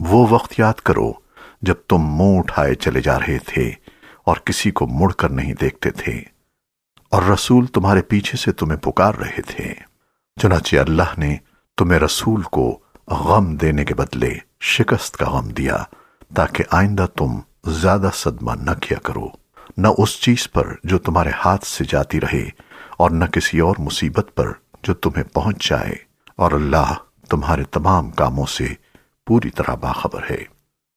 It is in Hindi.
वो वक्त याद करो जब तुम मुँह उठाए चले जा रहे थे और किसी को मुड़कर नहीं देखते थे। और रसूल तुम्हारे पीछे से तुम्हें पुकार रहे थे। चुनाचे अल्लाह ने तुम्हें रसूल को गम देने के बदले शिकस्त का गम दिया, ताकि आइंदा तुम ज़्यादा सदमा न किया करो। न उस चीज़ पर जो तुम्हारे हाथ से जाती रहे और न किसी और मुसीबत पर जो तुम्हें पहुँच जाए। और अल्लाह तुम्हारे तमाम कामों से पूरी तरह बाखबर है